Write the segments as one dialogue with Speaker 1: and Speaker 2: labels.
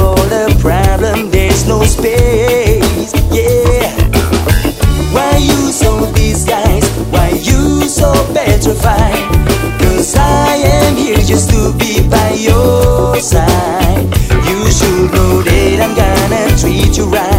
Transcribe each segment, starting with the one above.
Speaker 1: all the problem, there's no space. Yeah. Why you so disguised? Why you so I am here just to be by your side. You should know that I'm gonna treat you right.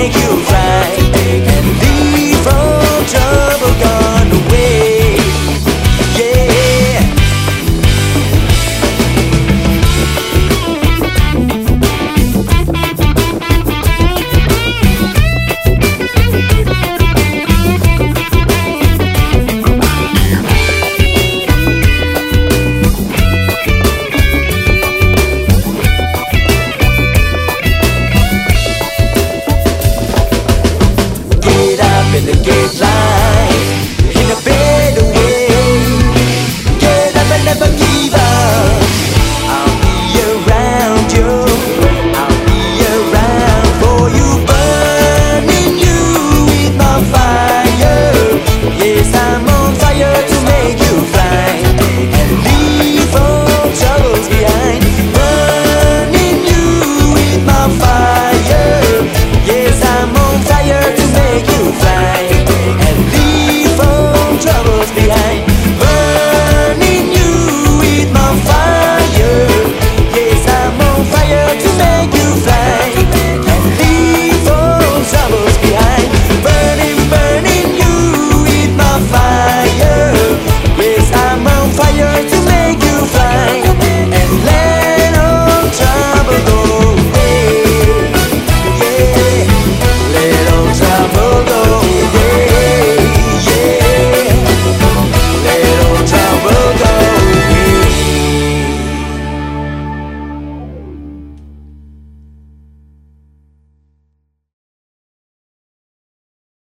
Speaker 1: thank you. renegade life.